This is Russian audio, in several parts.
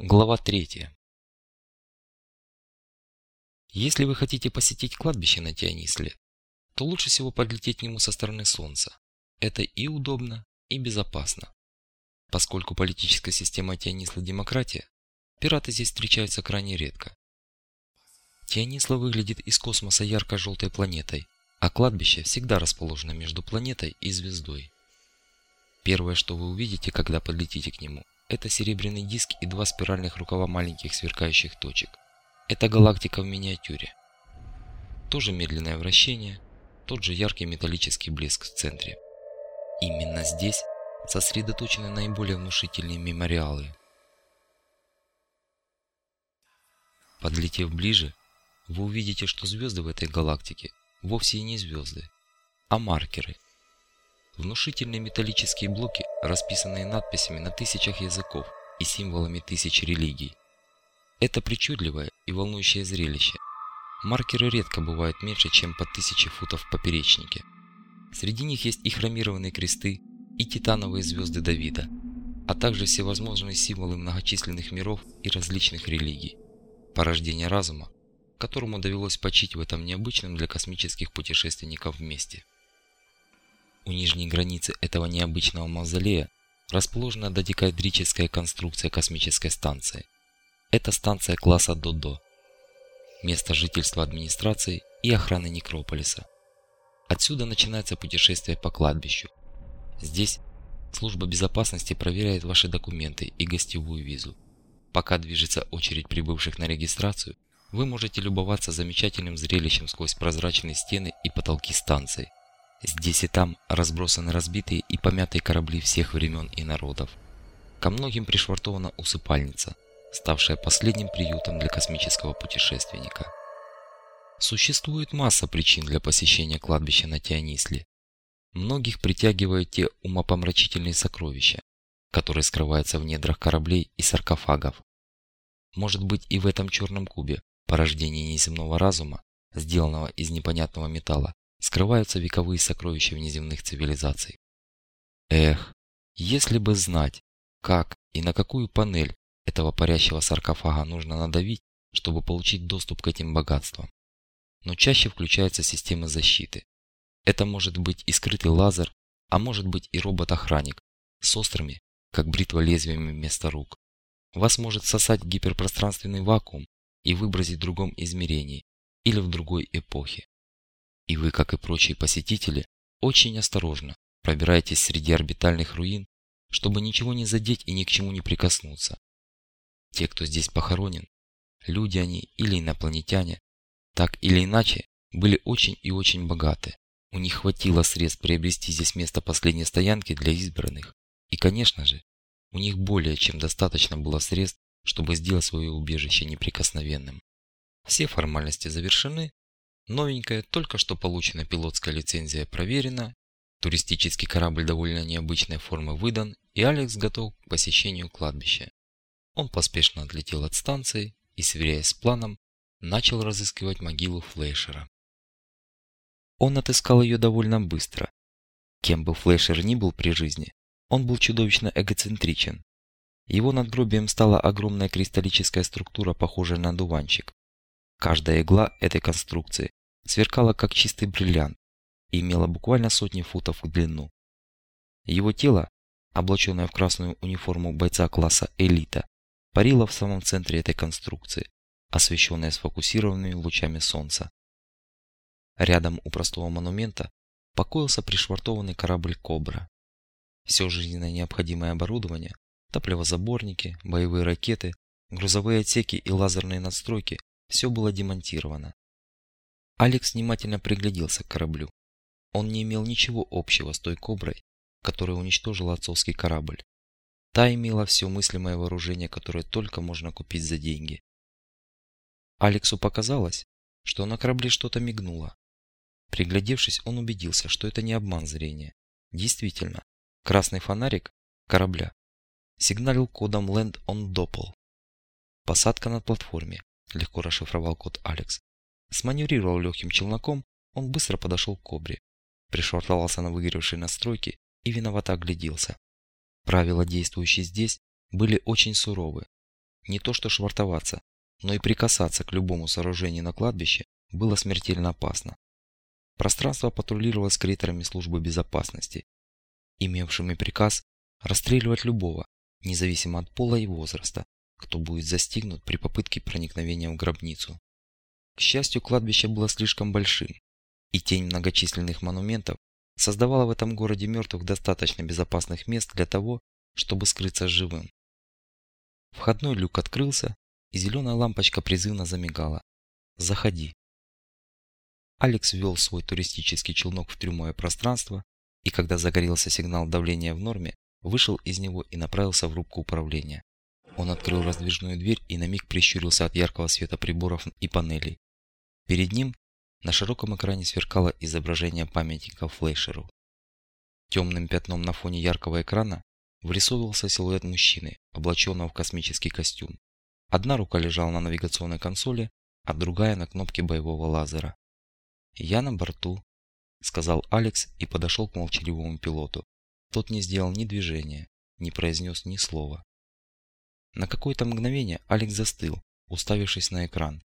Глава 3. Если вы хотите посетить кладбище на Тионисле, то лучше всего подлететь к нему со стороны Солнца. Это и удобно, и безопасно. Поскольку политическая система Тионисла демократия, пираты здесь встречаются крайне редко. Тионисла выглядит из космоса ярко-желтой планетой, а кладбище всегда расположено между планетой и звездой. Первое, что вы увидите, когда подлетите к нему – это серебряный диск и два спиральных рукава маленьких сверкающих точек. Это галактика в миниатюре. Тоже медленное вращение, тот же яркий металлический блеск в центре. Именно здесь сосредоточены наиболее внушительные мемориалы. Подлетев ближе, вы увидите, что звезды в этой галактике вовсе и не звезды, а маркеры – Внушительные металлические блоки, расписанные надписями на тысячах языков и символами тысяч религий. Это причудливое и волнующее зрелище. Маркеры редко бывают меньше, чем по тысяче футов в поперечнике. Среди них есть и хромированные кресты, и титановые звезды Давида, а также всевозможные символы многочисленных миров и различных религий. Порождение разума, которому довелось почить в этом необычном для космических путешественников месте. У нижней границы этого необычного мавзолея расположена додекаэдрическая конструкция космической станции. Это станция класса Додо. Место жительства администрации и охраны некрополиса. Отсюда начинается путешествие по кладбищу. Здесь служба безопасности проверяет ваши документы и гостевую визу. Пока движется очередь прибывших на регистрацию, вы можете любоваться замечательным зрелищем сквозь прозрачные стены и потолки станции. Здесь и там разбросаны разбитые и помятые корабли всех времен и народов. Ко многим пришвартована усыпальница, ставшая последним приютом для космического путешественника. Существует масса причин для посещения кладбища на Тионисле. Многих притягивают те умопомрачительные сокровища, которые скрываются в недрах кораблей и саркофагов. Может быть и в этом черном кубе, порождение неземного разума, сделанного из непонятного металла, скрываются вековые сокровища внеземных цивилизаций. Эх, если бы знать, как и на какую панель этого парящего саркофага нужно надавить, чтобы получить доступ к этим богатствам. Но чаще включаются системы защиты. Это может быть и скрытый лазер, а может быть и робот-охранник с острыми, как бритва лезвиями вместо рук. Вас может сосать гиперпространственный вакуум и выбросить в другом измерении или в другой эпохе. И вы, как и прочие посетители, очень осторожно пробираетесь среди орбитальных руин, чтобы ничего не задеть и ни к чему не прикоснуться. Те, кто здесь похоронен, люди они или инопланетяне, так или иначе, были очень и очень богаты. У них хватило средств приобрести здесь место последней стоянки для избранных. И, конечно же, у них более чем достаточно было средств, чтобы сделать свое убежище неприкосновенным. Все формальности завершены, Новенькая, только что получена пилотская лицензия проверена, туристический корабль довольно необычной формы выдан, и Алекс готов к посещению кладбища. Он поспешно отлетел от станции и, сверяясь с планом, начал разыскивать могилу Флейшера. Он отыскал ее довольно быстро. Кем бы Флейшер ни был при жизни, он был чудовищно эгоцентричен. Его надгробием стала огромная кристаллическая структура, похожая на дуванчик. Каждая игла этой конструкции сверкала как чистый бриллиант и имела буквально сотни футов в длину. Его тело, облаченное в красную униформу бойца класса «Элита», парило в самом центре этой конструкции, освещенное сфокусированными лучами солнца. Рядом у простого монумента покоился пришвартованный корабль «Кобра». Все жизненно необходимое оборудование, топливозаборники, боевые ракеты, грузовые отсеки и лазерные надстройки – все было демонтировано. Алекс внимательно пригляделся к кораблю. Он не имел ничего общего с той коброй, которая уничтожила отцовский корабль. Та имела все мыслимое вооружение, которое только можно купить за деньги. Алексу показалось, что на корабле что-то мигнуло. Приглядевшись, он убедился, что это не обман зрения. Действительно, красный фонарик корабля сигналил кодом Land on Doppel. Посадка на платформе, легко расшифровал код Алекс. Сманеврировал легким челноком, он быстро подошел к кобре, пришвартовался на выгоревшей настройке и виновато огляделся. Правила, действующие здесь, были очень суровы. Не то что швартоваться, но и прикасаться к любому сооружению на кладбище было смертельно опасно. Пространство патрулировалось крейтерами службы безопасности, имевшими приказ расстреливать любого, независимо от пола и возраста, кто будет застигнут при попытке проникновения в гробницу. К счастью, кладбище было слишком большим, и тень многочисленных монументов создавала в этом городе мертвых достаточно безопасных мест для того, чтобы скрыться живым. Входной люк открылся, и зеленая лампочка призывно замигала. «Заходи». Алекс ввел свой туристический челнок в трюмовое пространство, и когда загорелся сигнал давления в норме, вышел из него и направился в рубку управления. Он открыл раздвижную дверь и на миг прищурился от яркого света приборов и панелей. Перед ним на широком экране сверкало изображение памятника Флейшеру. Темным пятном на фоне яркого экрана вырисовывался силуэт мужчины, облаченного в космический костюм. Одна рука лежала на навигационной консоли, а другая на кнопке боевого лазера. «Я на борту», — сказал Алекс и подошел к молчаливому пилоту. Тот не сделал ни движения, не произнес ни слова. На какое-то мгновение Алекс застыл, уставившись на экран,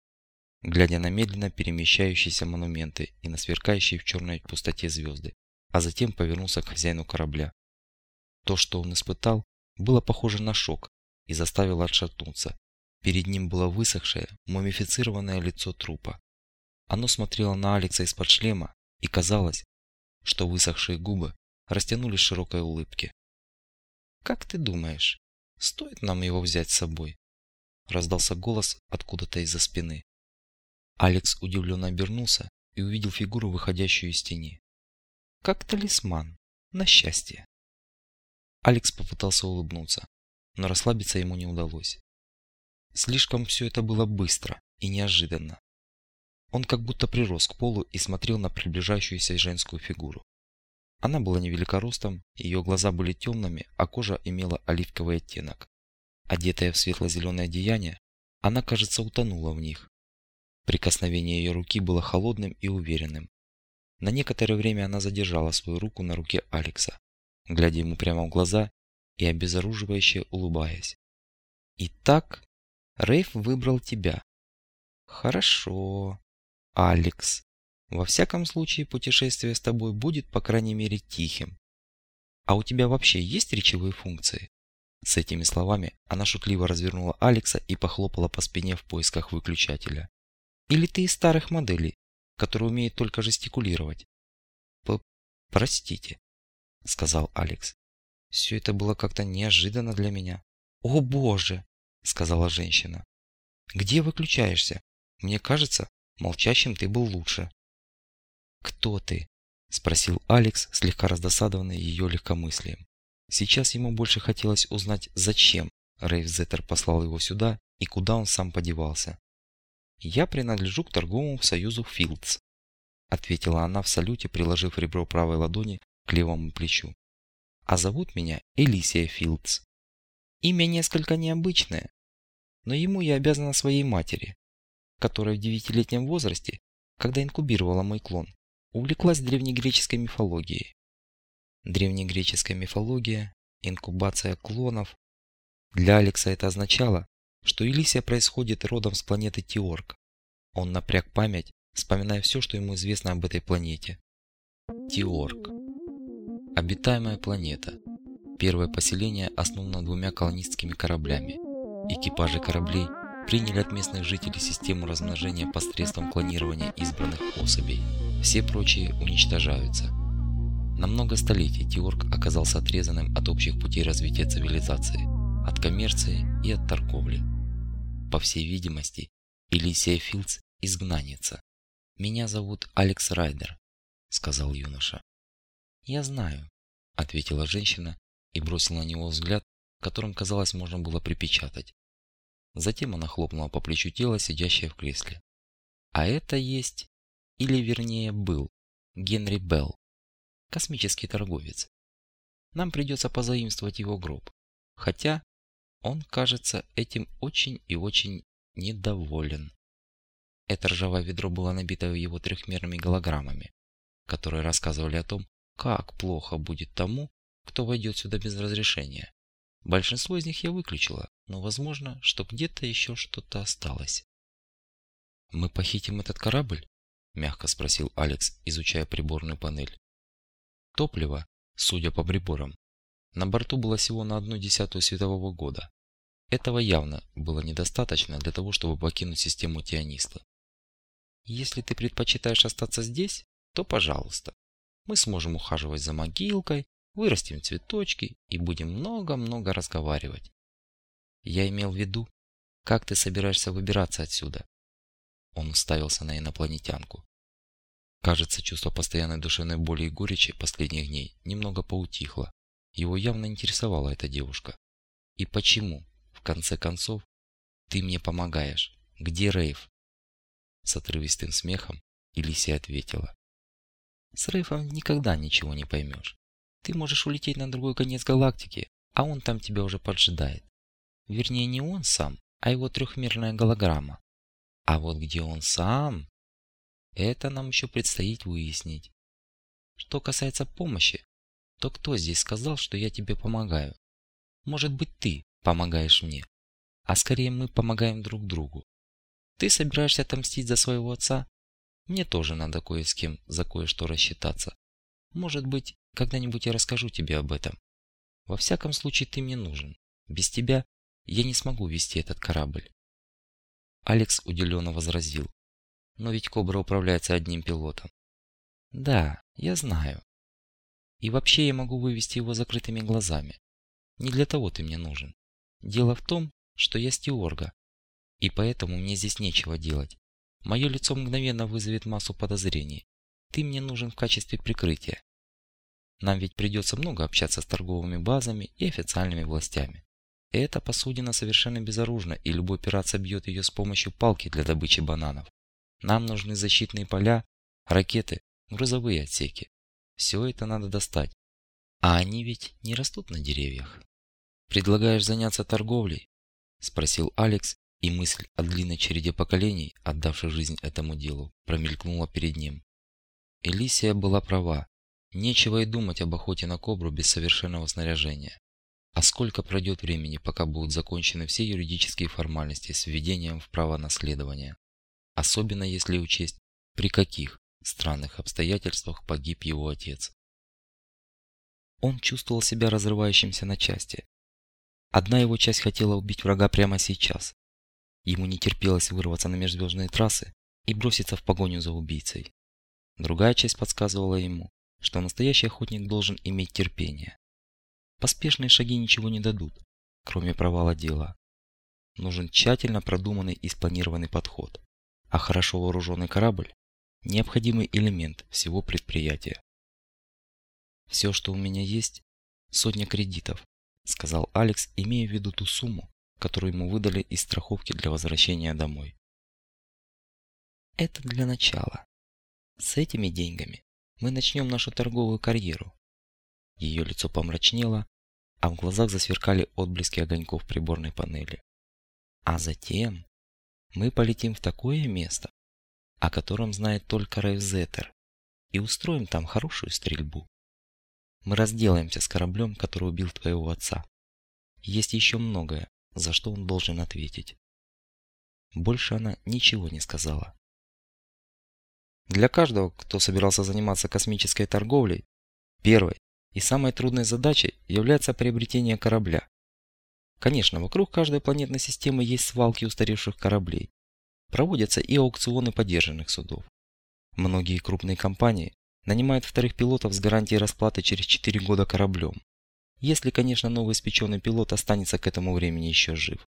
глядя на медленно перемещающиеся монументы и на сверкающие в черной пустоте звезды, а затем повернулся к хозяину корабля. То, что он испытал, было похоже на шок и заставило отшатнуться. Перед ним было высохшее, мумифицированное лицо трупа. Оно смотрело на Алекса из-под шлема, и казалось, что высохшие губы растянулись в широкой улыбке. «Как ты думаешь, стоит нам его взять с собой?» Раздался голос откуда-то из-за спины. Алекс удивленно обернулся и увидел фигуру, выходящую из тени. «Как талисман. На счастье». Алекс попытался улыбнуться, но расслабиться ему не удалось. Слишком все это было быстро и неожиданно. Он как будто прирос к полу и смотрел на приближающуюся женскую фигуру. Она была невелика ее глаза были темными, а кожа имела оливковый оттенок. Одетая в светло-зеленое одеяние, она, кажется, утонула в них. Прикосновение ее руки было холодным и уверенным. На некоторое время она задержала свою руку на руке Алекса, глядя ему прямо в глаза и обезоруживающе улыбаясь. «Итак, Рейф выбрал тебя». «Хорошо, Алекс. Во всяком случае, путешествие с тобой будет, по крайней мере, тихим. А у тебя вообще есть речевые функции?» С этими словами она шутливо развернула Алекса и похлопала по спине в поисках выключателя. «Или ты из старых моделей, которые умеют только жестикулировать?» «Простите», — сказал Алекс. «Все это было как-то неожиданно для меня». «О боже!» — сказала женщина. «Где выключаешься? Мне кажется, молчащим ты был лучше». «Кто ты?» – спросил Алекс, слегка раздосадованный ее легкомыслием. Сейчас ему больше хотелось узнать, зачем Рейв Зеттер послал его сюда и куда он сам подевался. «Я принадлежу к торговому союзу Филдс», – ответила она в салюте, приложив ребро правой ладони к левому плечу. «А зовут меня Элисия Филдс. Имя несколько необычное, но ему я обязана своей матери, которая в девятилетнем возрасте, когда инкубировала мой клон, увлеклась древнегреческой мифологией. Древнегреческая мифология, инкубация клонов. Для Алекса это означало, что Элисия происходит родом с планеты Теорг. Он напряг память, вспоминая все, что ему известно об этой планете. Теорг. Обитаемая планета. Первое поселение основано двумя колонистскими кораблями. Экипажи кораблей приняли от местных жителей систему размножения посредством клонирования избранных особей. Все прочие уничтожаются. На много столетий Тиорг оказался отрезанным от общих путей развития цивилизации, от коммерции и от торговли. По всей видимости, Элисия Филдс – изгнанница. «Меня зовут Алекс Райдер», – сказал юноша. «Я знаю», – ответила женщина и бросила на него взгляд, которым, казалось, можно было припечатать. Затем она хлопнула по плечу тела, сидящее в кресле. А это есть или вернее был, Генри Белл, космический торговец. Нам придется позаимствовать его гроб, хотя он, кажется, этим очень и очень недоволен. Это ржавое ведро было набито его трехмерными голограммами, которые рассказывали о том, как плохо будет тому, кто войдет сюда без разрешения. Большинство из них я выключила, но возможно, что где-то еще что-то осталось. «Мы похитим этот корабль?» – мягко спросил Алекс, изучая приборную панель. Топливо, судя по приборам, на борту было всего на одну десятую светового года. Этого явно было недостаточно для того, чтобы покинуть систему Тиониста. Если ты предпочитаешь остаться здесь, то пожалуйста. Мы сможем ухаживать за могилкой, вырастим цветочки и будем много-много разговаривать. Я имел в виду, как ты собираешься выбираться отсюда? Он уставился на инопланетянку. Кажется, чувство постоянной душевной боли и горечи последних дней немного поутихло. Его явно интересовала эта девушка. И почему, конце концов, ты мне помогаешь? Где Рейв? С отрывистым смехом Элисия ответила. С Рейфом никогда ничего не поймешь. Ты можешь улететь на другой конец галактики, а он там тебя уже поджидает. Вернее, не он сам, а его трехмерная голограмма. А вот где он сам, это нам еще предстоит выяснить. Что касается помощи, то кто здесь сказал, что я тебе помогаю? Может быть ты помогаешь мне, а скорее мы помогаем друг другу. Ты собираешься отомстить за своего отца? Мне тоже надо кое с кем за кое-что рассчитаться. Может быть, когда-нибудь я расскажу тебе об этом. Во всяком случае, ты мне нужен. Без тебя я не смогу вести этот корабль. Алекс удивленно возразил. Но ведь Кобра управляется одним пилотом. Да, я знаю. И вообще я могу вывести его закрытыми глазами. Не для того ты мне нужен. Дело в том, что я стюорга. И поэтому мне здесь нечего делать. Мое лицо мгновенно вызовет массу подозрений. Ты мне нужен в качестве прикрытия. Нам ведь придется много общаться с торговыми базами и официальными властями. Эта посудина совершенно безоружна, и любой пират собьет ее с помощью палки для добычи бананов. Нам нужны защитные поля, ракеты, грузовые отсеки. Все это надо достать. А они ведь не растут на деревьях. «Предлагаешь заняться торговлей?» – спросил Алекс, и мысль о длинной череде поколений, отдавших жизнь этому делу, промелькнула перед ним. Элисия была права. Нечего и думать об охоте на кобру без совершенного снаряжения. А сколько пройдет времени, пока будут закончены все юридические формальности с введением в право наследования? Особенно если учесть, при каких странных обстоятельствах погиб его отец. Он чувствовал себя разрывающимся на части. Одна его часть хотела убить врага прямо сейчас. Ему не терпелось вырваться на межзвездные трассы и броситься в погоню за убийцей. Другая часть подсказывала ему, что настоящий охотник должен иметь терпение. Поспешные шаги ничего не дадут, кроме провала дела. Нужен тщательно продуманный и спланированный подход, а хорошо вооруженный корабль – необходимый элемент всего предприятия. «Все, что у меня есть – сотня кредитов», – сказал Алекс, имея в виду ту сумму, которую ему выдали из страховки для возвращения домой. Это для начала. С этими деньгами мы начнем нашу торговую карьеру. Ее лицо помрачнело, а в глазах засверкали отблески огоньков приборной панели. А затем мы полетим в такое место, о котором знает только Райвзетер, и устроим там хорошую стрельбу. Мы разделаемся с кораблем, который убил твоего отца. Есть еще многое, за что он должен ответить. Больше она ничего не сказала. Для каждого, кто собирался заниматься космической торговлей, первой и самой трудной задачей является приобретение корабля. Конечно, вокруг каждой планетной системы есть свалки устаревших кораблей. Проводятся и аукционы подержанных судов. Многие крупные компании нанимают вторых пилотов с гарантией расплаты через 4 года кораблем. Если, конечно, новый испеченный пилот останется к этому времени еще жив.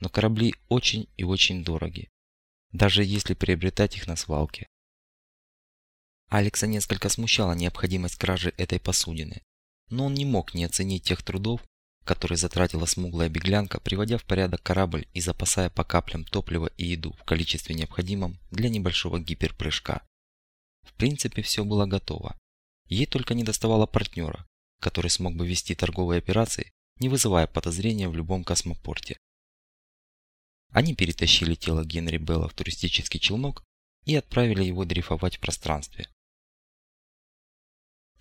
Но корабли очень и очень дороги, даже если приобретать их на свалке. Алекса несколько смущала необходимость кражи этой посудины, но он не мог не оценить тех трудов, которые затратила смуглая беглянка, приводя в порядок корабль и запасая по каплям топливо и еду в количестве необходимом для небольшого гиперпрыжка. В принципе, все было готово. Ей только не доставало партнера, который смог бы вести торговые операции, не вызывая подозрения в любом космопорте. Они перетащили тело Генри Белла в туристический челнок и отправили его дрейфовать в пространстве,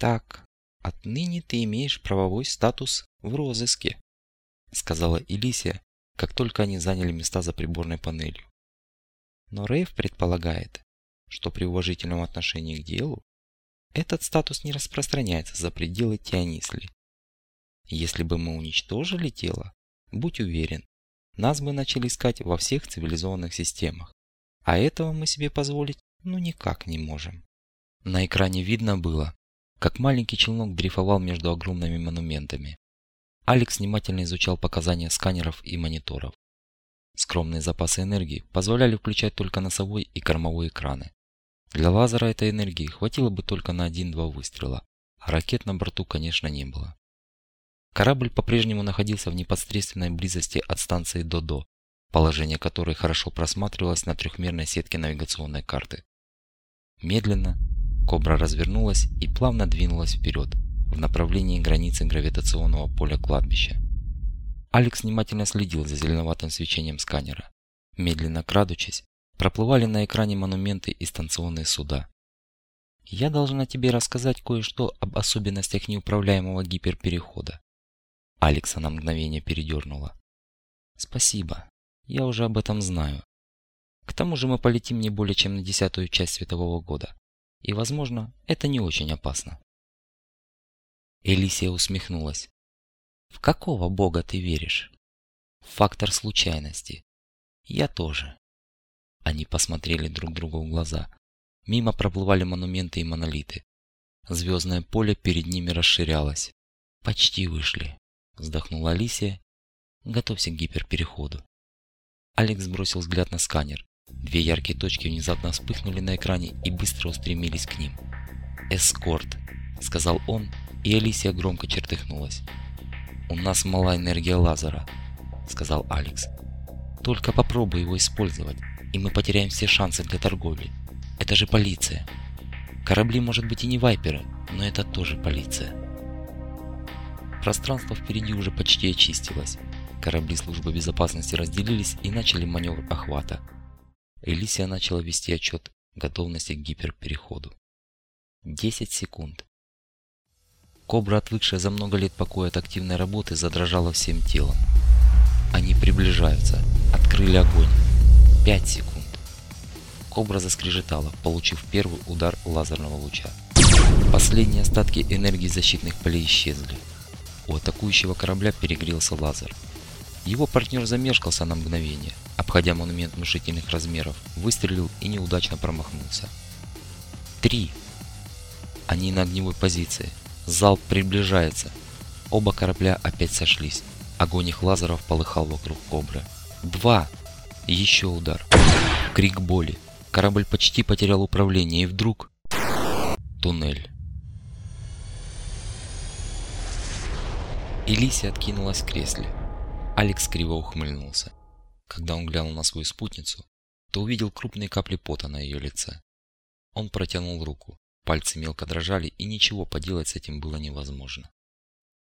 так, отныне ты имеешь правовой статус в розыске. сказала Элисия, как только они заняли места за приборной панелью. Но Рейв предполагает, что при уважительном отношении к делу этот статус не распространяется за пределы Тианисли. Если бы мы уничтожили тело, будь уверен, нас бы начали искать во всех цивилизованных системах. А этого мы себе позволить ну никак не можем. На экране видно было, как маленький челнок дрейфовал между огромными монументами. Алекс внимательно изучал показания сканеров и мониторов. Скромные запасы энергии позволяли включать только носовой и кормовой экраны. Для лазера этой энергии хватило бы только на один-два выстрела, а ракет на борту, конечно, не было. Корабль по-прежнему находился в непосредственной близости от станции Додо, положение которой хорошо просматривалось на трехмерной сетке навигационной карты. Медленно Кобра развернулась и плавно двинулась вперед, в направлении границы гравитационного поля кладбища. Алекс внимательно следил за зеленоватым свечением сканера. Медленно крадучись, проплывали на экране монументы и станционные суда. Я должна тебе рассказать кое-что об особенностях неуправляемого гиперперехода. Алекса на мгновение передернула. Спасибо, я уже об этом знаю. К тому же мы полетим не более чем на десятую часть светового года. И, возможно, это не очень опасно. Элисия усмехнулась. В какого бога ты веришь? Фактор случайности. Я тоже. Они посмотрели друг другу в глаза. Мимо проплывали монументы и монолиты. Звездное поле перед ними расширялось. Почти вышли. Вздохнула Алисия. Готовься к гиперпереходу. Алекс бросил взгляд на сканер. Две яркие точки внезапно вспыхнули на экране и быстро устремились к ним. «Эскорт», — сказал он, и Алисия громко чертыхнулась. «У нас мала энергия лазера», — сказал Алекс. «Только попробуй его использовать, и мы потеряем все шансы для торговли. Это же полиция. Корабли, может быть, и не вайперы, но это тоже полиция». Пространство впереди уже почти очистилось. Корабли службы безопасности разделились и начали маневр охвата. Элисия начала вести отчет готовности к гиперпереходу. 10 секунд. Кобра, отвыкшая за много лет покоя от активной работы, задрожала всем телом. Они приближаются. Открыли огонь. 5 секунд. Кобра заскрежетала, получив первый удар лазерного луча. Последние остатки энергии защитных полей исчезли. У атакующего корабля перегрелся лазер. Его партнер замешкался на мгновение, обходя монумент внушительных размеров, выстрелил и неудачно промахнулся. Три. Они на огневой позиции. Залп приближается. Оба корабля опять сошлись. Огонь их лазеров полыхал вокруг кобры. Два. Еще удар. Крик боли. Корабль почти потерял управление и вдруг... Туннель. Элисия откинулась в кресле. Алекс криво ухмыльнулся. Когда он глянул на свою спутницу, то увидел крупные капли пота на ее лице. Он протянул руку. Пальцы мелко дрожали, и ничего поделать с этим было невозможно.